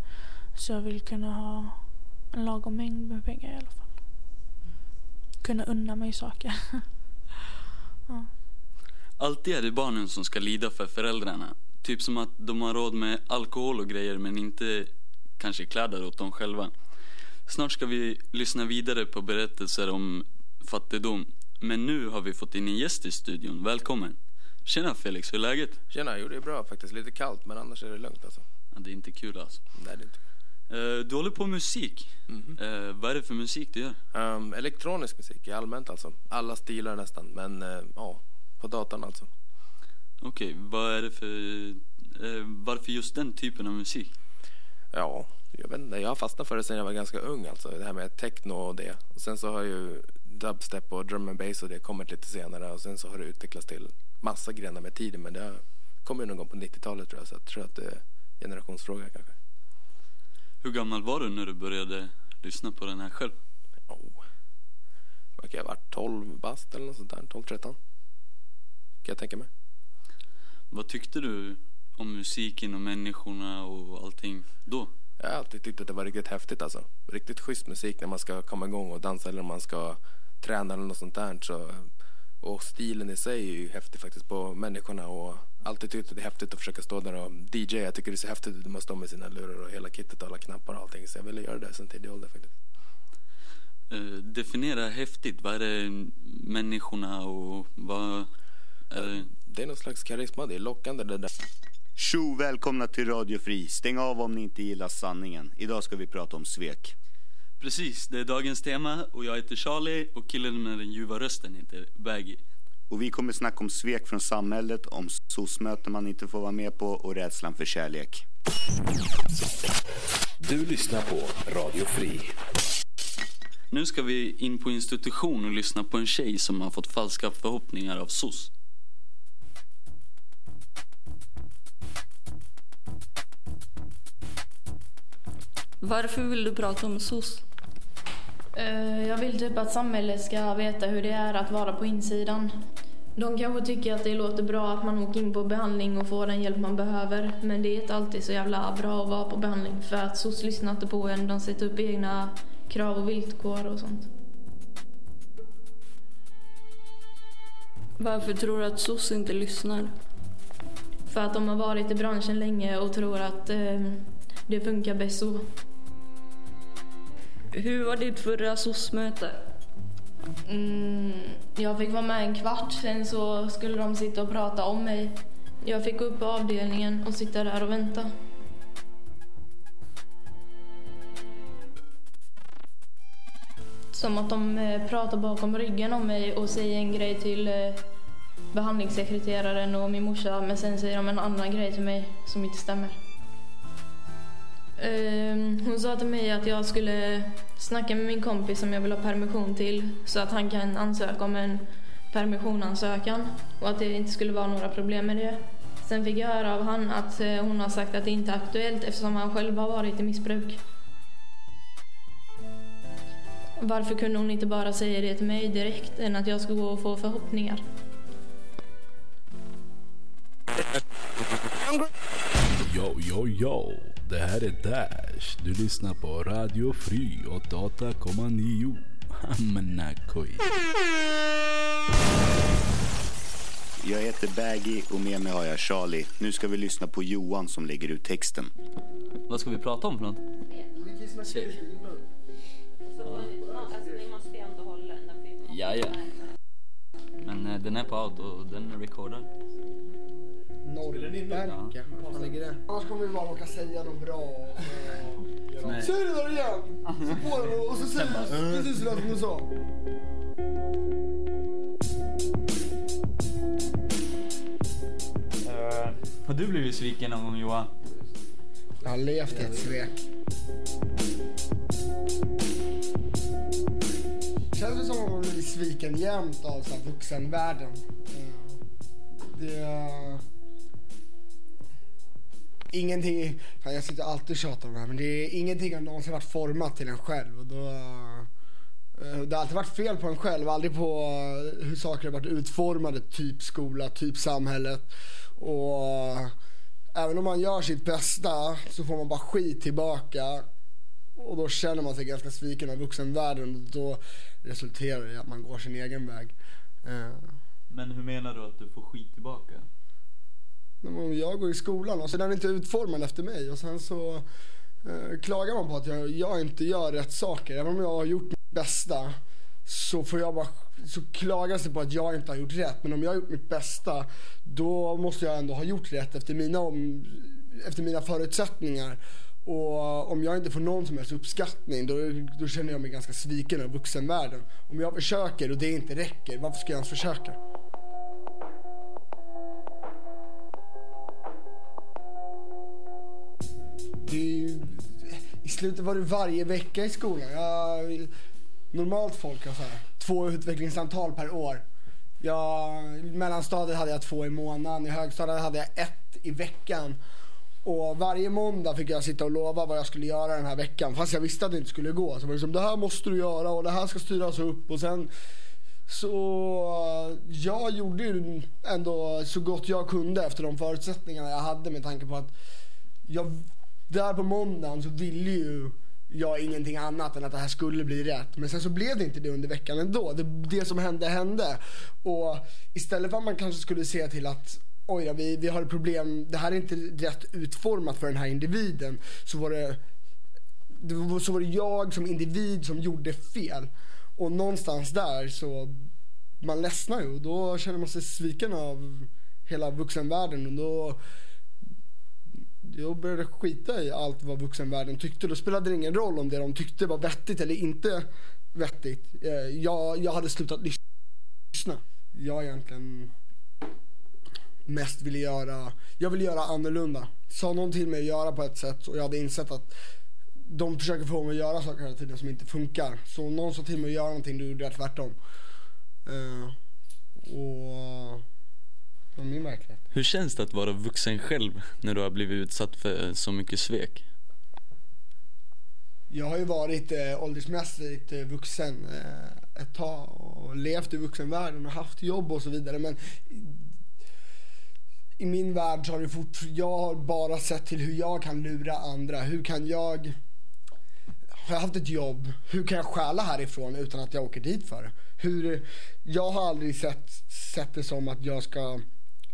Så jag vill kunna ha en lagom mängd med pengar i alla fall. Kunna unna mig saker. ja. Alltid är det barnen som ska lida för föräldrarna. Typ som att de har råd med alkohol och grejer men inte kanske kläder åt dem själva. Snart ska vi lyssna vidare på berättelser om fattigdom. Men nu har vi fått in en gäst i studion. Välkommen. Tjena Felix, hur är läget? Tjena, jo det är bra faktiskt. Lite kallt men annars är det lugnt alltså. Ja, det är inte kul alltså. Nej, det är inte. Eh, Du håller på med musik. Eh, vad är det för musik du gör? Ehm, elektronisk musik i allmänt alltså. Alla stilar nästan, men eh, ja, på datorn alltså. Okej, vad är det för... varför just den typen av musik? Ja, jag vet inte. Jag har fastnat för det sedan jag var ganska ung alltså. Det här med techno och det. Och sen så har ju dubstep och drum and bass och det kommit lite senare. Och sen så har det utvecklats till massa grenar med tiden. Men det kom ju någon gång på 90-talet tror jag. Så jag tror att det är generationsfråga kanske. Hur gammal var du när du började lyssna på den här själv? Kan jag ha varit? 12 bast eller något sånt där? 12-13? Kan jag tänka mig. Vad tyckte du om musiken och människorna och allting då? Jag har alltid tyckt att det var riktigt häftigt alltså. Riktigt schysst musik när man ska komma igång och dansa eller om man ska träna eller något sånt där. Så, och stilen i sig är ju häftig faktiskt på människorna och alltid tyckt att det är häftigt att försöka stå där och DJ. Jag tycker det är så häftigt att man står med sina lurar och hela kittet och alla knappar och allting. Så jag ville göra det sen tidig ålder faktiskt. Eh, definiera häftigt. Vad är det människorna och vad är det? Det är någon slags karisma. Det är lockande det där. Tjo, välkomna till Radio Fri. Stäng av om ni inte gillar sanningen. Idag ska vi prata om svek. Precis, det är dagens tema och jag heter Charlie och killen med den ljuva rösten heter Baggy. Och vi kommer snacka om svek från samhället, om SOS-möten man inte får vara med på och rädslan för kärlek. Du lyssnar på Radio Fri. Nu ska vi in på institution och lyssna på en tjej som har fått falska förhoppningar av SOS. Varför vill du prata om SOS? Eh, Jag vill typ att samhället ska veta hur det är att vara på insidan. De kanske tycker att det låter bra att man åker in på behandling och får den hjälp man behöver. Men det är inte alltid så jävla bra att vara på behandling för att SOS lyssnar inte på en. De sätter upp egna krav och villkor och sånt. Varför tror du att SOS inte lyssnar? För att de har varit i branschen länge och tror att eh, det funkar bäst så. Hur var ditt förra SOS-möte? Mm, jag fick vara med en kvart, sen så skulle de sitta och prata om mig. Jag fick gå upp på avdelningen och sitta där och vänta. Som att de eh, pratar bakom ryggen om mig och säger en grej till eh, behandlingssekreteraren och min morsa men sen säger de en annan grej till mig som inte stämmer. Ehm, hon sa till mig att jag skulle snacka med min kompis som jag vill ha permission till så att han kan ansöka om en permissionansökan och att det inte skulle vara några problem med det. Sen fick jag höra av han att eh, hon har sagt att det inte är aktuellt eftersom han själv har varit i missbruk. Varför kunde hon inte bara säga det till mig direkt än att jag skulle gå och få förhoppningar? Yo, yo, yo. Det här är Dash. Du lyssnar på Radio Fri 88,9. Hamnakoj. Jag heter Baggy och med mig har jag Charlie. Nu ska vi lyssna på Johan som lägger ut texten. Vad ska vi prata om för något? Chill. Ja, ja. Men eh, den är på out och den är recordad. Norrberga, var fan ligger det? Annars kommer vi bara råka säga något bra. Säg det där igen! Så den och så säger du precis det som du sa. Eh, har du blivit sviken någon gång Johan? Jag har levt i ett svek. Känns det som att man blir sviken jämt av så här, vuxenvärlden. Eh, Det... Ingenting, fan, jag sitter alltid och tjatar om det här, men det är ingenting har någonsin varit format till en själv. Och då, eh, det har alltid varit fel på en själv, aldrig på eh, hur saker har varit utformade, typ skola, typ samhället. Och eh, även om man gör sitt bästa så får man bara skit tillbaka. Och då känner man sig ganska sviken av vuxenvärlden och då resulterar det i att man går sin egen väg. Men hur menar du att du får skit tillbaka? Om jag går i skolan och så är den inte utformad efter mig och sen så eh, klagar man på att jag, jag inte gör rätt saker. Även om jag har gjort mitt bästa så får jag bara så klagas det på att jag inte har gjort rätt. Men om jag har gjort mitt bästa då måste jag ändå ha gjort rätt efter mina, om, efter mina förutsättningar. Och om jag inte får någon som helst uppskattning då, då känner jag mig ganska sviken av vuxenvärlden. Om jag försöker och det inte räcker, varför ska jag ens försöka? Det är ju, I slutet var det varje vecka i skolan. Jag, normalt folk har så här, två utvecklingssamtal per år. Jag, I mellanstadiet hade jag två i månaden, i högstadiet hade jag ett i veckan. Och varje måndag fick jag sitta och lova vad jag skulle göra den här veckan. Fast jag visste att det inte skulle gå. Så var liksom, det här måste du göra och det här ska styras upp. Och sen så jag gjorde ju ändå så gott jag kunde efter de förutsättningarna jag hade med tanke på att jag, där på måndagen så ville ju jag ingenting annat än att det här skulle bli rätt. Men sen så blev det inte det under veckan ändå. Det, det som hände hände. Och istället för att man kanske skulle se till att oj ja, vi, vi har ett problem, det här är inte rätt utformat för den här individen. Så var det, det var, så var det jag som individ som gjorde fel. Och någonstans där så man ledsnar ju och då känner man sig sviken av hela vuxenvärlden och då jag började skita i allt vad vuxenvärlden tyckte. Då spelade det ingen roll om det de tyckte var vettigt eller inte vettigt. Eh, jag, jag hade slutat lyssna. Jag egentligen mest ville göra, jag ville göra annorlunda. Sa någon till mig att göra på ett sätt och jag hade insett att de försöker få mig att göra saker hela tiden som inte funkar. Så om någon sa till mig att göra någonting, då gjorde jag tvärtom. Uh, och var min verklighet. Hur känns det att vara vuxen själv när du har blivit utsatt för så mycket svek? Jag har ju varit eh, åldersmässigt eh, vuxen eh, ett tag och levt i vuxenvärlden och haft jobb och så vidare. Men i, i min värld så har det fort, jag har bara sett till hur jag kan lura andra. Hur kan jag, har jag haft ett jobb, hur kan jag stjäla härifrån utan att jag åker dit för det? Hur, jag har aldrig sett, sett det som att jag ska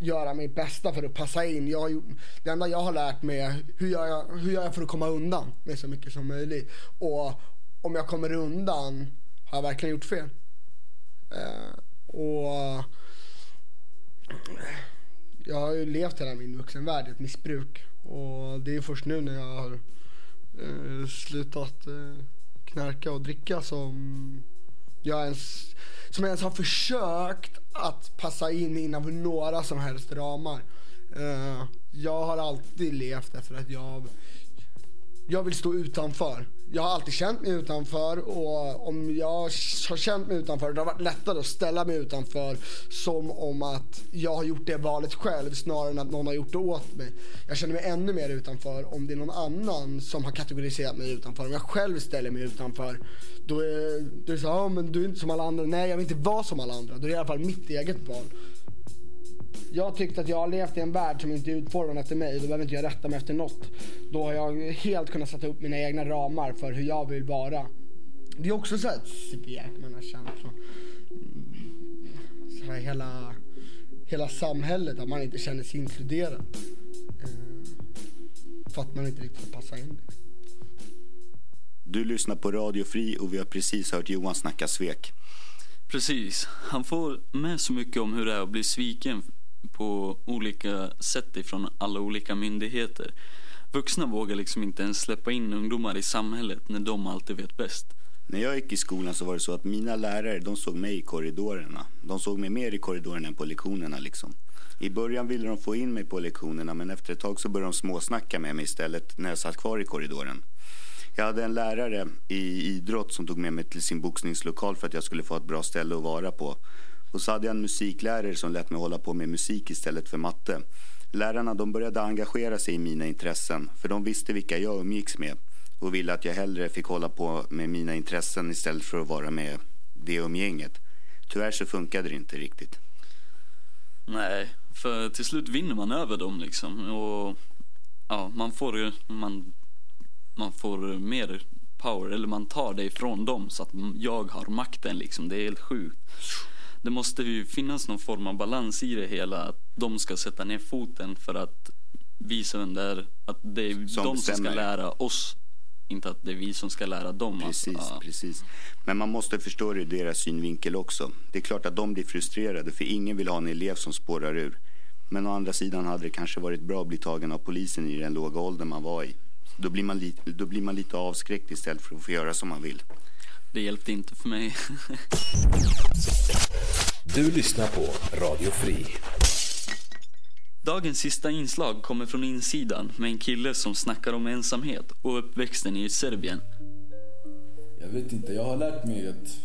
göra mitt bästa för att passa in. Jag det enda jag har lärt mig är hur gör, jag, hur gör jag för att komma undan med så mycket som möjligt. Och om jag kommer undan har jag verkligen gjort fel. Eh, och jag har ju levt hela min vuxenvärld i ett missbruk. Och det är först nu när jag har eh, slutat eh, knarka och dricka som jag ens, som jag ens har försökt att passa in inom några som helst ramar. Uh, jag har alltid levt efter att jag, jag vill stå utanför. Jag har alltid känt mig utanför och om jag har känt mig utanför, det har varit lättare att ställa mig utanför som om att jag har gjort det valet själv snarare än att någon har gjort det åt mig. Jag känner mig ännu mer utanför om det är någon annan som har kategoriserat mig utanför. Om jag själv ställer mig utanför, då är då är det så ja men du är inte som alla andra. Nej, jag vill inte vara som alla andra. Då är det i alla fall mitt eget val. Jag tyckte att jag har levt i en värld som inte är utformad efter mig. Då behöver inte jag rätta mig efter något. Då har jag helt kunnat sätta upp mina egna ramar för hur jag vill vara. Det är också så ett svek man har känt från så här hela, hela samhället. Att man inte känner sig inkluderad. Eh, för att man inte riktigt passar in. Du lyssnar på Radio Fri och vi har precis hört Johan snacka svek. Precis. Han får med så mycket om hur det är att bli sviken på olika sätt ifrån alla olika myndigheter. Vuxna vågar liksom inte ens släppa in ungdomar i samhället när de alltid vet bäst. När jag gick i skolan så var det så att mina lärare, de såg mig i korridorerna. De såg mig mer i korridorerna än på lektionerna liksom. I början ville de få in mig på lektionerna men efter ett tag så började de småsnacka med mig istället när jag satt kvar i korridoren. Jag hade en lärare i idrott som tog med mig till sin boxningslokal för att jag skulle få ett bra ställe att vara på. Och så hade jag en musiklärare som lät mig hålla på med musik istället för matte. Lärarna de började engagera sig i mina intressen för de visste vilka jag umgicks med och ville att jag hellre fick hålla på med mina intressen istället för att vara med det umgänget. Tyvärr så funkade det inte riktigt. Nej, för till slut vinner man över dem liksom. Och ja, man får, man, man får mer power, eller man tar det ifrån dem så att jag har makten liksom. Det är helt sjukt. Det måste ju finnas någon form av balans i det hela. Att de ska sätta ner foten för att visa vem det är. Att det är Som de som ska lära oss. Inte att det är vi som ska lära dem. Precis, Alltså, ja. precis. Men man måste förstå det ur deras synvinkel också. Det är klart att de blir frustrerade för ingen vill ha en elev som spårar ur. Men å andra sidan hade det kanske varit bra att bli tagen av polisen i den låga ålder man var i. Då blir man, li- då blir man lite avskräckt istället för att få göra som man vill. Det hjälpte inte för mig. Du lyssnar på Radio Fri. Dagens sista inslag kommer från insidan med en kille som snackar om ensamhet och uppväxten i Serbien. Jag vet inte, jag har lärt mig att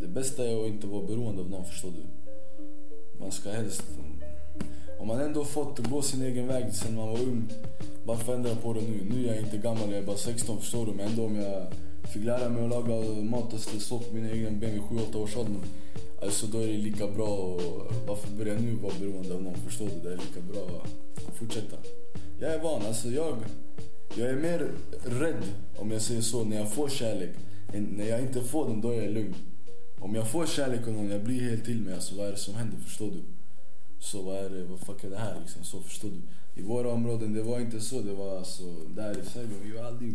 det bästa är att inte vara beroende av någon, förstår du? Man ska helst... Om man ändå fått gå sin egen väg sen man var ung, varför ändra på det nu? Nu är jag inte gammal, jag är bara 16 förstår du. Men ändå om jag fick lära mig att laga eh, mat och stå på mina egna ben vid 7-8 års ålder. Alltså då är det lika bra och varför börja nu vara beroende av någon? Förstår du? Det är lika bra att fortsätta. Jag är van, alltså jag, jag är mer rädd om jag säger så när jag får kärlek. Än när jag inte får den, då är jag lugn. Om jag får kärlek av någon, jag blir helt till mig. Alltså vad är det som händer? Förstår du? Så vad är det, vad fuck är det här liksom? Så förstår du? I våra områden, det var inte så. Det var alltså, där i Sverige, vi var aldrig...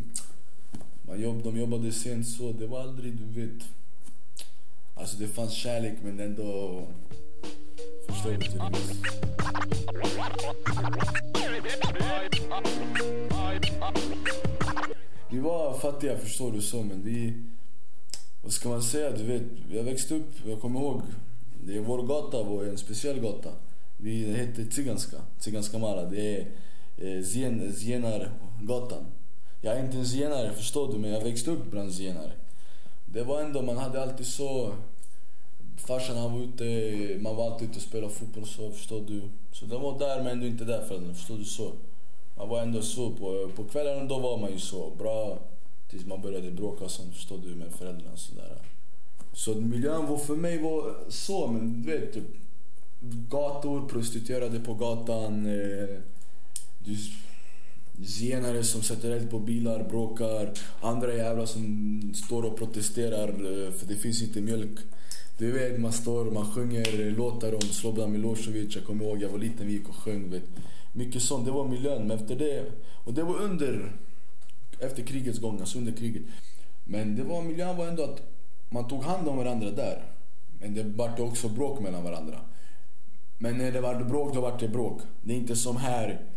Man jobb, de jobbade sent så, det var aldrig, du vet... Alltså det fanns kärlek men ändå... Förstår du? Till det. Vi var fattiga förstår du så men vi... Vad ska man säga? Du vet, jag växte upp, jag kommer ihåg. Det är vår gata var en speciell gata. Vi det hette Tsiganska, Tsiganska Mara. Det är eh, zien, Zienargatan. Jag är inte en zigenare förstår du men jag växte upp bland zigenare. Det var ändå, man hade alltid så... Farsan han var ute, man var alltid ute och spelade fotboll så förstår du. Så de var där men ändå inte där föräldrarna, förstår du så. Man var ändå så, på, på kvällen då var man ju så bra. Tills man började bråka och sånt, förstår du, med föräldrarna och sådär. Så miljön var för mig var så, men du vet, typ, gator, prostituerade på gatan. Eh, du, zigenare som sätter eld på bilar, bråkar. Andra jävlar som står och protesterar eh, för det finns inte mjölk. Du vet, man står man sjunger låtar om Slobodan Milosevic. Jag kommer ihåg, jag var liten, vi gick och sjöng. Vet. Mycket sånt, det var miljön. Men efter det, och det var under, efter krigets gång, alltså under kriget. Men det var, miljön var ändå att man tog hand om varandra där. Men det vart också bråk mellan varandra. Men när det var bråk, då vart det bråk. Det är inte som här.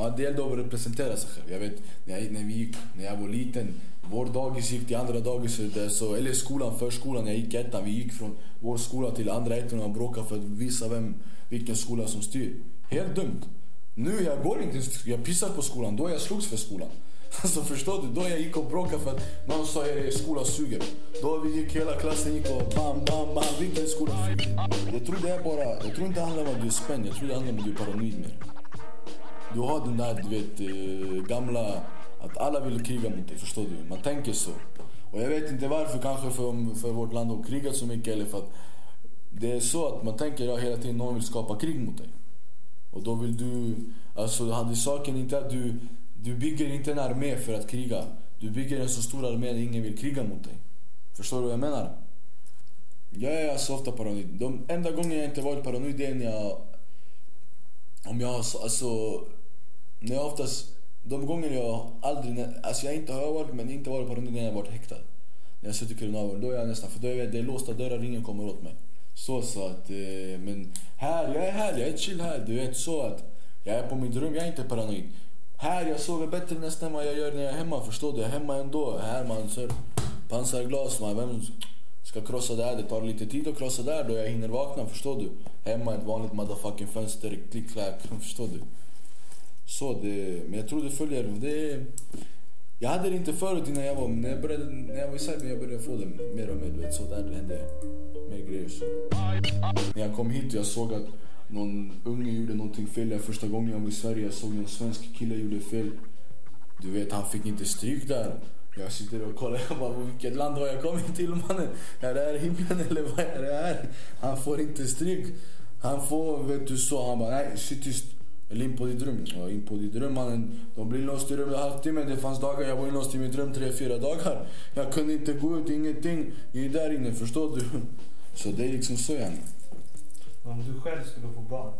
Man det gällde att representera sig själv. Jag vet, när jag, när, vi gick, när jag var liten, vår dagis gick till andra dagis, så, eller skolan, förskolan, jag gick ettan. Vi gick från vår skola till andra ettan och bråkade för att visa vem, vilken skola som styr. Helt dumt. Nu jag går inte, jag pissar på skolan, då jag slogs för skolan. Alltså förstår du? Då jag gick och bråkade för att någon sa att skolan suger. Då vi gick, hela klassen gick och bam, bam, bam, vilken skola suger. Jag tror det är bara, jag tror inte det handlar om att du är spänd, jag tror det handlar om att du är paranoid mer. Du har den där, du vet, eh, gamla, att alla vill kriga mot dig, förstår du? Man tänker så. Och jag vet inte varför, kanske för, för vårt land har krigat så mycket eller för att det är så att man tänker ja, hela tiden någon vill skapa krig mot dig. Och då vill du, alltså hade saken inte att du, du bygger inte en armé för att kriga. Du bygger en så stor armé att ingen vill kriga mot dig. Förstår du vad jag menar? Jag är alltså ofta paranoid. De enda gången jag inte varit paranoid är när jag... Om jag har så- alltså... När jag oftast... De gånger jag aldrig... Alltså jag inte har varit men inte varit paranoid när jag varit häktad. När jag suttit i kriminalvården, då är jag nästan, för då är jag, det är låsta dörrar, ingen kommer åt mig. Så, så att, eh, men här, jag är här, jag är chill här. Du vet så att jag är på mitt rum, jag är inte paranoid. Här, jag sover bättre nästan än vad jag gör när jag är hemma, förstår du? Jag är hemma ändå. Här man, så pansarglas, man, vem ska krossa det här? Det tar lite tid att krossa där då jag hinner vakna, förstår du? Hemma ett vanligt motherfucking fönster, klick klack, förstår du? Så det, men jag tror det följer, det jag hade det inte förut innan jag var, men när jag, började, när jag var i Serbien jag började få det mer och mer, du vet, så där det hände mer grejer så. När jag kom hit och jag såg att någon unge gjorde någonting fel, jag första gången jag var i Sverige, jag såg en svensk kille gjorde fel. Du vet, han fick inte stryk där. Jag sitter och kollar, jag bara, vilket land har jag kommit till mannen? Är det här himlen eller vad är det här? Han får inte stryk. Han får, vet du så, han bara, nej, sitt tyst. Eller in på ditt rum. Ja, in på ditt rum mannen. De blir låsta i rummet en halvtimme. Det fanns dagar jag var inlåst i mitt rum tre, fyra dagar. Jag kunde inte gå ut, ingenting. Jag är där inne, förstår du? Så det är liksom så yani. Om du själv skulle få barn.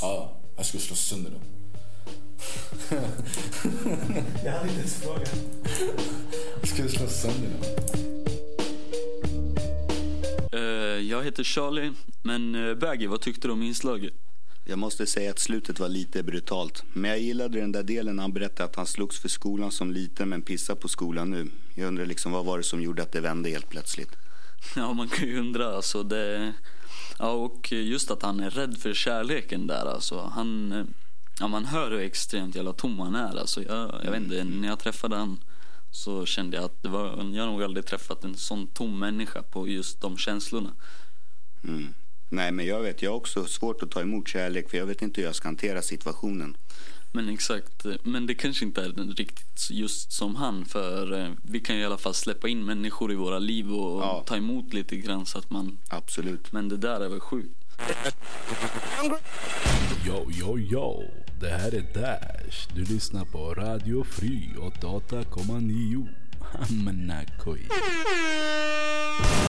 Ja, jag skulle slå sönder dem. Jag hade inte ens frågat. Jag skulle slå sönder dem. Eh, jag heter Charlie, men uh, Baggy, vad tyckte du om inslaget? Jag måste säga att slutet var lite brutalt. Men jag gillade den där delen när han berättade att han slogs för skolan som liten men pissar på skolan nu. Jag undrar liksom vad var det som gjorde att det vände helt plötsligt? Ja, man kan ju undra. Alltså, det... Ja, och just att han är rädd för kärleken där. Alltså, han... eh, Ja, man hör hur extremt jävla tom han är. Alltså, jag, jag vet inte, när jag träffade han så kände jag att det var, jag har nog aldrig träffat en sån tom människa på just de känslorna. Mm. Nej, men jag vet, jag har också svårt att ta emot kärlek för jag vet inte hur jag ska hantera situationen. Men exakt, men det kanske inte är riktigt just som han för eh, vi kan ju i alla fall släppa in människor i våra liv och ta emot lite grann så att man... Absolut. Men det där är väl sjukt. Yo, yo, yo. Det här är Dash. Du lyssnar på Radio Fri 88,9. Hamnakoj.